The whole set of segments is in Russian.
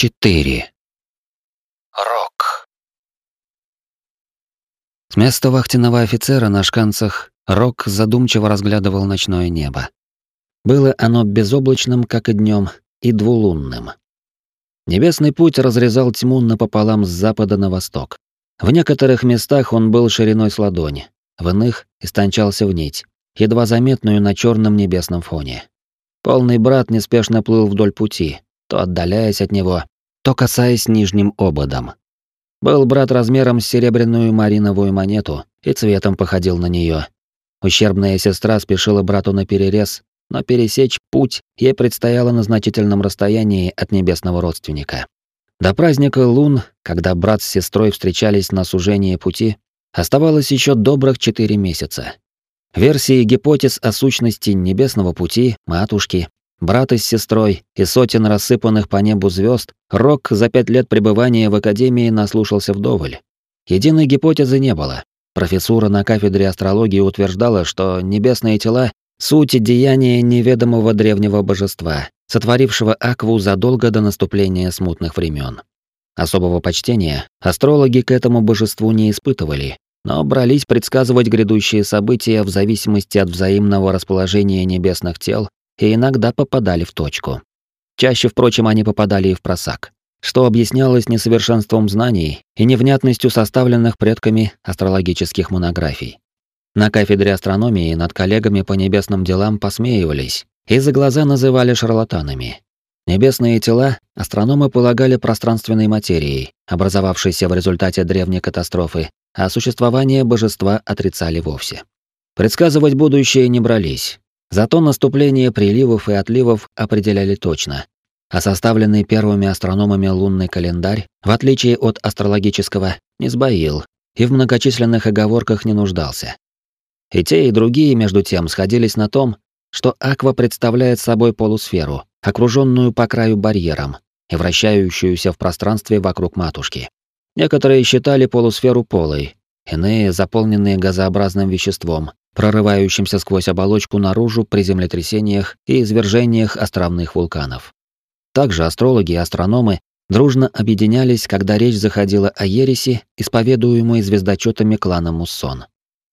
4. Рок. С места вахтенного офицера на шканцах Рок задумчиво разглядывал ночное небо. Было оно безоблачным, как и днем, и двулунным. Небесный путь разрезал тьму напополам с запада на восток. В некоторых местах он был шириной с ладони, в иных истончался в нить, едва заметную на черном небесном фоне. Полный брат неспешно плыл вдоль пути, то отдаляясь от него, то касаясь нижним ободом. Был брат размером с серебряную мариновую монету и цветом походил на нее. Ущербная сестра спешила брату на перерез, но пересечь путь ей предстояло на значительном расстоянии от небесного родственника. До праздника лун, когда брат с сестрой встречались на сужении пути, оставалось еще добрых четыре месяца. Версии гипотез о сущности небесного пути, матушки, брата с сестрой и сотен рассыпанных по небу звезд, Рок за пять лет пребывания в академии наслушался вдоволь. Единой гипотезы не было. Профессура на кафедре астрологии утверждала, что небесные тела Суть деяния неведомого древнего божества, сотворившего Акву задолго до наступления смутных времен. Особого почтения астрологи к этому божеству не испытывали, но брались предсказывать грядущие события в зависимости от взаимного расположения небесных тел и иногда попадали в точку. Чаще, впрочем, они попадали и в просак, что объяснялось несовершенством знаний и невнятностью составленных предками астрологических монографий. На кафедре астрономии над коллегами по небесным делам посмеивались и за глаза называли шарлатанами. Небесные тела астрономы полагали пространственной материей, образовавшейся в результате древней катастрофы, а существование божества отрицали вовсе. Предсказывать будущее не брались, зато наступление приливов и отливов определяли точно. А составленный первыми астрономами лунный календарь, в отличие от астрологического, не сбоил и в многочисленных оговорках не нуждался. И те, и другие, между тем, сходились на том, что Аква представляет собой полусферу, окруженную по краю барьером и вращающуюся в пространстве вокруг матушки. Некоторые считали полусферу полой, иные заполненные газообразным веществом, прорывающимся сквозь оболочку наружу при землетрясениях и извержениях островных вулканов. Также астрологи и астрономы дружно объединялись, когда речь заходила о ереси, исповедуемой звездочетами клана Муссон.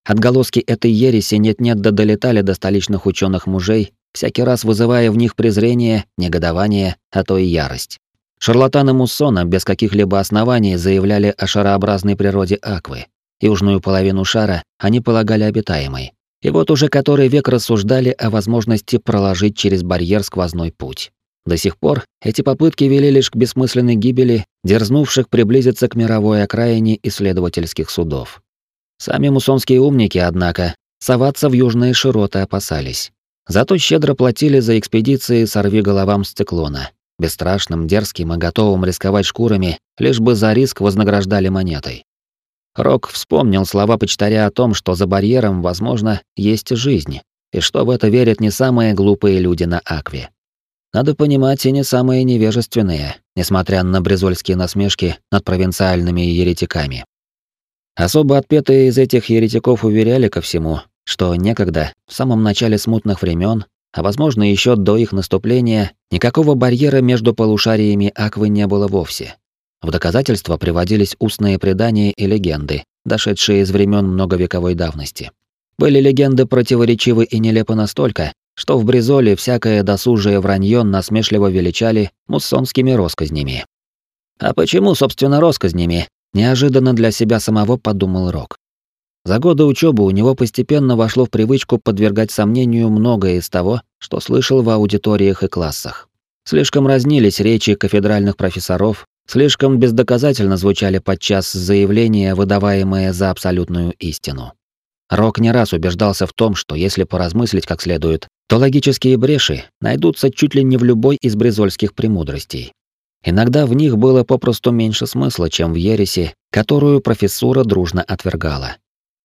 Отголоски этой ереси нет-нет да долетали до столичных ученых мужей, всякий раз вызывая в них презрение, негодование, а то и ярость. Шарлатаны Муссона без каких-либо оснований заявляли о шарообразной природе Аквы. Южную половину шара они полагали обитаемой. И вот уже который век рассуждали о возможности проложить через барьер сквозной путь. До сих пор эти попытки вели лишь к бессмысленной гибели дерзнувших приблизиться к мировой окраине исследовательских судов. Сами мусонские умники, однако, соваться в южные широты опасались. Зато щедро платили за экспедиции сорви головам с циклона. Бесстрашным, дерзким и готовым рисковать шкурами, лишь бы за риск вознаграждали монетой. Рок вспомнил слова почтаря о том, что за барьером, возможно, есть жизнь, и что в это верят не самые глупые люди на Акве. Надо понимать, и не самые невежественные, несмотря на брезольские насмешки над провинциальными еретиками. Особо отпетые из этих еретиков уверяли ко всему, что некогда, в самом начале смутных времен, а возможно еще до их наступления, никакого барьера между полушариями Аквы не было вовсе. В доказательство приводились устные предания и легенды, дошедшие из времен многовековой давности. Были легенды противоречивы и нелепы настолько, что в Бризоле всякое досужее вранье насмешливо величали муссонскими росказнями. А почему, собственно, росказнями, Неожиданно для себя самого подумал Рок. За годы учебы у него постепенно вошло в привычку подвергать сомнению многое из того, что слышал в аудиториях и классах. Слишком разнились речи кафедральных профессоров, слишком бездоказательно звучали подчас заявления, выдаваемые за абсолютную истину. Рок не раз убеждался в том, что если поразмыслить как следует, то логические бреши найдутся чуть ли не в любой из бризольских премудростей. Иногда в них было попросту меньше смысла, чем в ересе, которую профессура дружно отвергала.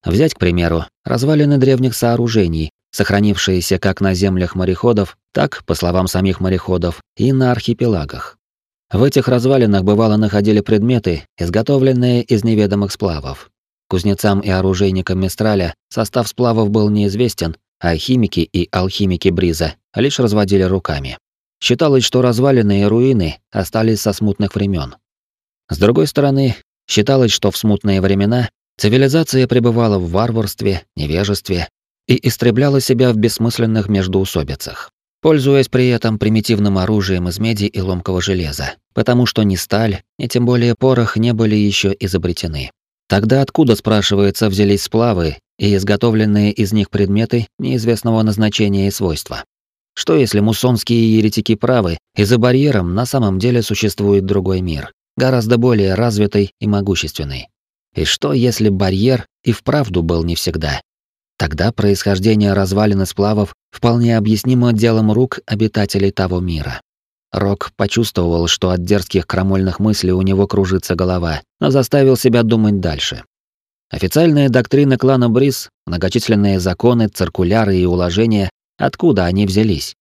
Взять, к примеру, развалины древних сооружений, сохранившиеся как на землях мореходов, так, по словам самих мореходов, и на архипелагах. В этих развалинах бывало находили предметы, изготовленные из неведомых сплавов. Кузнецам и оружейникам Мистраля состав сплавов был неизвестен, а химики и алхимики Бриза лишь разводили руками. считалось, что развалины и руины остались со смутных времен. С другой стороны, считалось, что в смутные времена цивилизация пребывала в варварстве, невежестве и истребляла себя в бессмысленных междоусобицах, пользуясь при этом примитивным оружием из меди и ломкого железа, потому что ни сталь, ни тем более порох не были еще изобретены. Тогда откуда, спрашивается, взялись сплавы и изготовленные из них предметы неизвестного назначения и свойства? Что если мусонские еретики правы, и за барьером на самом деле существует другой мир, гораздо более развитый и могущественный? И что если барьер и вправду был не всегда? Тогда происхождение развалин сплавов вполне объяснимо делом рук обитателей того мира. Рок почувствовал, что от дерзких крамольных мыслей у него кружится голова, но заставил себя думать дальше. Официальные доктрины клана Брис, многочисленные законы, циркуляры и уложения, откуда они взялись?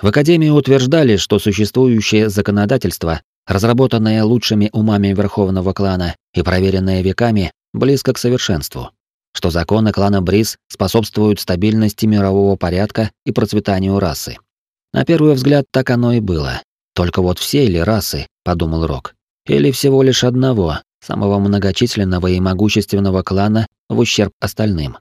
В Академии утверждали, что существующее законодательство, разработанное лучшими умами Верховного клана и проверенное веками, близко к совершенству. Что законы клана Брис способствуют стабильности мирового порядка и процветанию расы. На первый взгляд так оно и было. Только вот все ли расы, подумал Рок, или всего лишь одного, самого многочисленного и могущественного клана в ущерб остальным.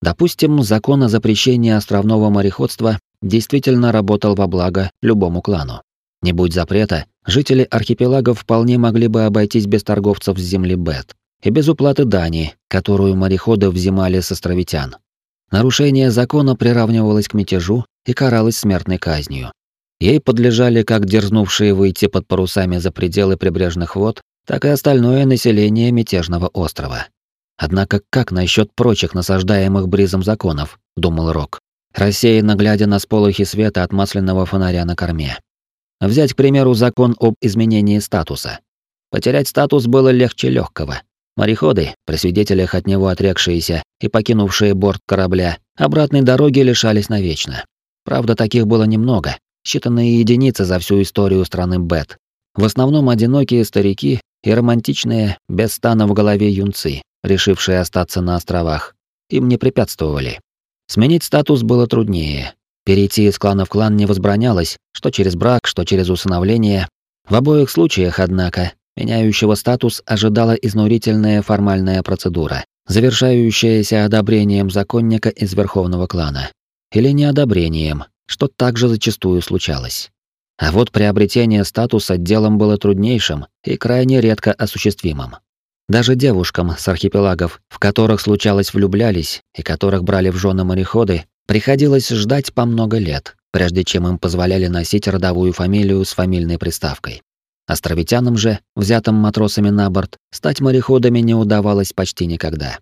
Допустим, закон о запрещении островного мореходства действительно работал во благо любому клану. Не будь запрета, жители архипелагов вполне могли бы обойтись без торговцев с земли Бет и без уплаты дани, которую мореходы взимали с островитян. Нарушение закона приравнивалось к мятежу и каралась смертной казнью. Ей подлежали как дерзнувшие выйти под парусами за пределы прибрежных вод, так и остальное население мятежного острова. Однако как насчет прочих насаждаемых бризом законов, думал Рок, рассеянно глядя на сполохи света от масляного фонаря на корме. Взять, к примеру, закон об изменении статуса. Потерять статус было легче легкого. Мореходы, при свидетелях от него отрекшиеся и покинувшие борт корабля, обратной дороги лишались навечно. Правда, таких было немного, считанные единицы за всю историю страны Бет. В основном одинокие старики и романтичные, без стана в голове юнцы, решившие остаться на островах, им не препятствовали. Сменить статус было труднее. Перейти из клана в клан не возбранялось, что через брак, что через усыновление. В обоих случаях, однако, меняющего статус ожидала изнурительная формальная процедура, завершающаяся одобрением законника из Верховного клана, или неодобрением, что также зачастую случалось. А вот приобретение статуса делом было труднейшим и крайне редко осуществимым. Даже девушкам с архипелагов, в которых случалось влюблялись и которых брали в жены мореходы, приходилось ждать по много лет, прежде чем им позволяли носить родовую фамилию с фамильной приставкой. Островитянам же, взятым матросами на борт, стать мореходами не удавалось почти никогда.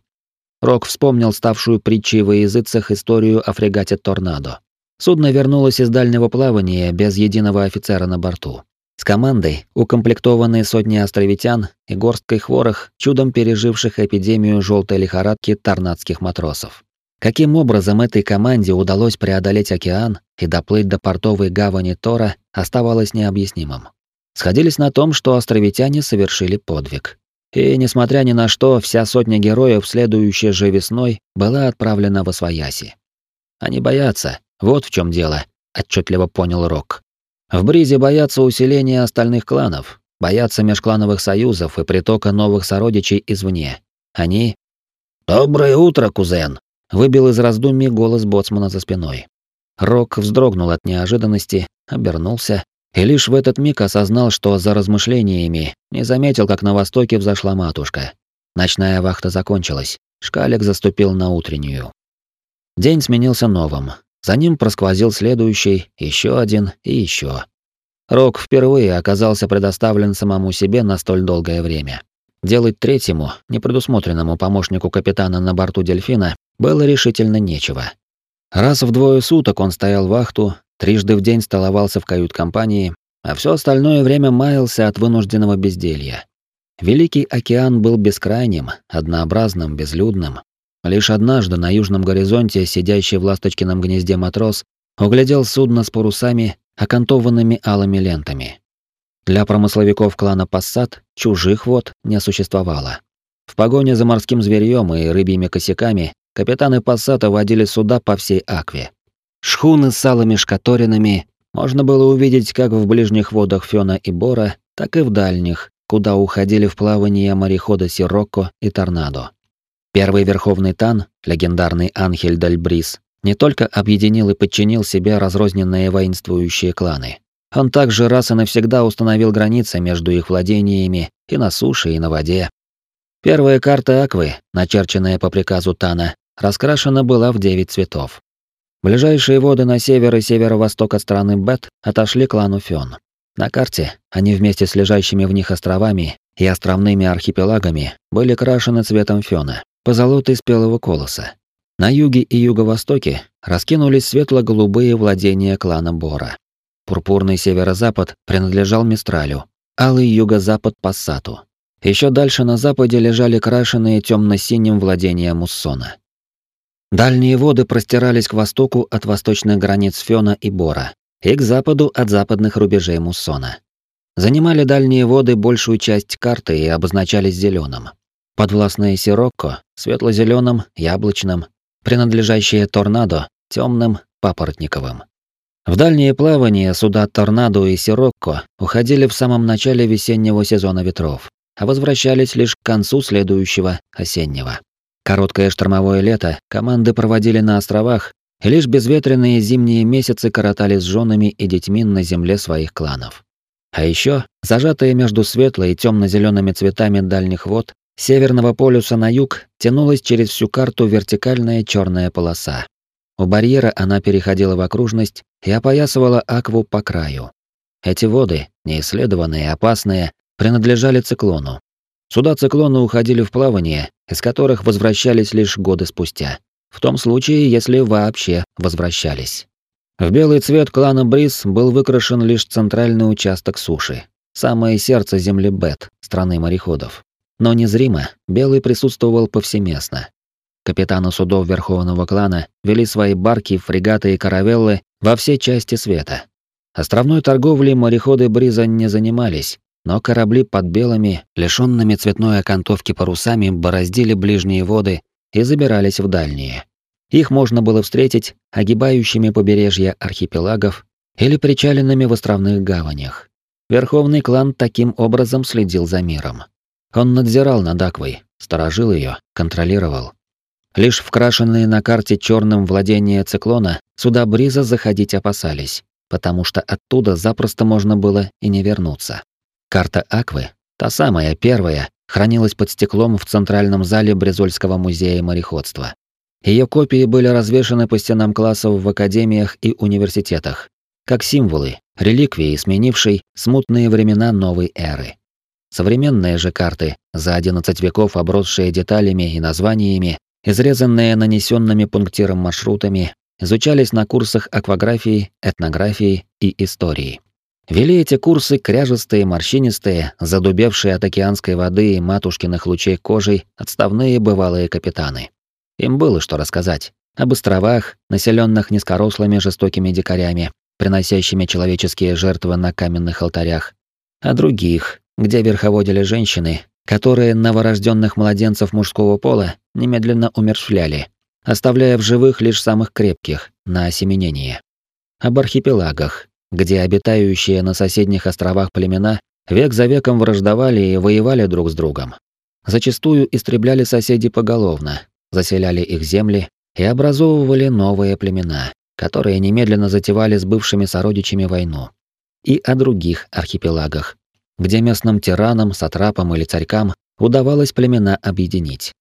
Рок вспомнил ставшую притчей во языцах историю о фрегате «Торнадо». Судно вернулось из дальнего плавания без единого офицера на борту. С командой, укомплектованной сотней островитян и горсткой хворых, чудом переживших эпидемию желтой лихорадки торнадских матросов. Каким образом этой команде удалось преодолеть океан и доплыть до портовой гавани Тора, оставалось необъяснимым. Сходились на том, что островитяне совершили подвиг. И, несмотря ни на что, вся сотня героев, следующая же весной, была отправлена в Освояси. Они боятся, вот в чем дело, отчетливо понял Рок. В Бризе боятся усиления остальных кланов, боятся межклановых союзов и притока новых сородичей извне. Они... «Доброе утро, кузен!» — выбил из раздумий голос боцмана за спиной. Рок вздрогнул от неожиданности, обернулся и лишь в этот миг осознал, что за размышлениями не заметил, как на востоке взошла матушка. Ночная вахта закончилась. Шкалик заступил на утреннюю. День сменился новым. За ним просквозил следующий, еще один и еще. Рок впервые оказался предоставлен самому себе на столь долгое время. Делать третьему, непредусмотренному помощнику капитана на борту дельфина, было решительно нечего. Раз в двое суток он стоял вахту, Трижды в день столовался в кают-компании, а все остальное время маялся от вынужденного безделья. Великий океан был бескрайним, однообразным, безлюдным. Лишь однажды на южном горизонте сидящий в ласточкином гнезде матрос углядел судно с парусами, окантованными алыми лентами. Для промысловиков клана Пассат чужих вод не существовало. В погоне за морским зверьем и рыбьими косяками капитаны Пассата водили суда по всей Акве. Шхуны с алыми шкаторинами, можно было увидеть как в ближних водах Фёна и Бора, так и в дальних, куда уходили в плавание мореходы Сирокко и Торнадо. Первый верховный Тан, легендарный Анхель Дальбрис, не только объединил и подчинил себе разрозненные воинствующие кланы. Он также раз и навсегда установил границы между их владениями и на суше, и на воде. Первая карта Аквы, начерченная по приказу Тана, раскрашена была в девять цветов. Ближайшие воды на север и северо-восток от страны Бет отошли клану Фён. На карте они вместе с лежащими в них островами и островными архипелагами были крашены цветом Фёна, позолотой спелого колоса. На юге и юго-востоке раскинулись светло-голубые владения клана Бора. Пурпурный северо-запад принадлежал Мистралю, алый юго-запад Пассату. Еще дальше на западе лежали крашеные темно-синим владения Муссона. Дальние воды простирались к востоку от восточных границ Фёна и Бора и к западу от западных рубежей Муссона. Занимали дальние воды большую часть карты и обозначались зеленым. Подвластные Сирокко — светло-зеленым, яблочным, принадлежащие Торнадо — темным, папоротниковым. В дальние плавания суда Торнадо и Сирокко уходили в самом начале весеннего сезона ветров, а возвращались лишь к концу следующего осеннего. Короткое штормовое лето команды проводили на островах, и лишь безветренные зимние месяцы коротали с женами и детьми на земле своих кланов. А еще, зажатые между светлой и темно-зелеными цветами дальних вод, северного полюса на юг тянулась через всю карту вертикальная черная полоса. У барьера она переходила в окружность и опоясывала акву по краю. Эти воды, неисследованные и опасные, принадлежали циклону, Суда циклона уходили в плавание, из которых возвращались лишь годы спустя. В том случае, если вообще возвращались. В белый цвет клана Бриз был выкрашен лишь центральный участок суши, самое сердце земли Бет, страны мореходов. Но незримо белый присутствовал повсеместно. Капитаны судов Верховного клана вели свои барки, фрегаты и каравеллы во все части света. Островной торговлей мореходы Бриза не занимались, но корабли под белыми, лишёнными цветной окантовки парусами бороздили ближние воды и забирались в дальние. Их можно было встретить огибающими побережья архипелагов или причаленными в островных гаванях. Верховный клан таким образом следил за миром. Он надзирал над Аквой, сторожил ее, контролировал. Лишь вкрашенные на карте черным владения циклона сюда Бриза заходить опасались, потому что оттуда запросто можно было и не вернуться. Карта Аквы, та самая первая, хранилась под стеклом в центральном зале Брезольского музея мореходства. Ее копии были развешаны по стенам классов в академиях и университетах, как символы, реликвии, сменившей смутные времена новой эры. Современные же карты, за 11 веков обросшие деталями и названиями, изрезанные нанесенными пунктиром маршрутами, изучались на курсах акваграфии, этнографии и истории. Вели эти курсы кряжестые, морщинистые, задубевшие от океанской воды и матушкиных лучей кожей отставные бывалые капитаны. Им было что рассказать. Об островах, населенных низкорослыми жестокими дикарями, приносящими человеческие жертвы на каменных алтарях. О других, где верховодили женщины, которые новорожденных младенцев мужского пола немедленно умерщвляли, оставляя в живых лишь самых крепких, на осеменение. Об архипелагах, где обитающие на соседних островах племена век за веком враждовали и воевали друг с другом. Зачастую истребляли соседей поголовно, заселяли их земли и образовывали новые племена, которые немедленно затевали с бывшими сородичами войну. И о других архипелагах, где местным тиранам, сатрапам или царькам удавалось племена объединить.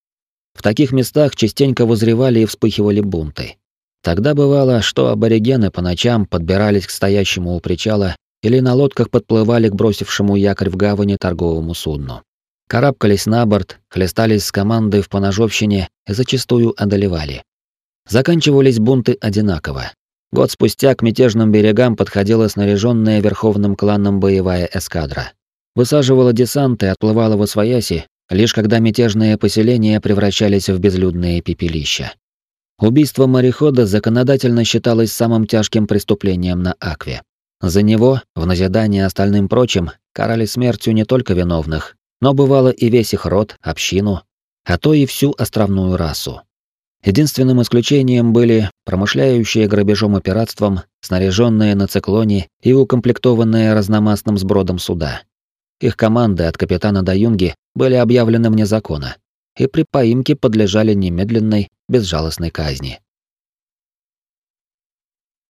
В таких местах частенько возревали и вспыхивали бунты. Тогда бывало, что аборигены по ночам подбирались к стоящему у причала или на лодках подплывали к бросившему якорь в гавани торговому судну. Карабкались на борт, хлестались с командой в поножовщине и зачастую одолевали. Заканчивались бунты одинаково. Год спустя к мятежным берегам подходила снаряженная верховным кланом боевая эскадра. Высаживала десант и отплывала в Освояси, лишь когда мятежные поселения превращались в безлюдные пепелища. Убийство морехода законодательно считалось самым тяжким преступлением на Акве. За него, в назидание остальным прочим, карали смертью не только виновных, но бывало и весь их род, общину, а то и всю островную расу. Единственным исключением были промышляющие грабежом и пиратством, снаряженные на циклоне и укомплектованные разномастным сбродом суда. Их команды от капитана до юнги были объявлены вне закона, и при поимке подлежали немедленной, безжалостной казни.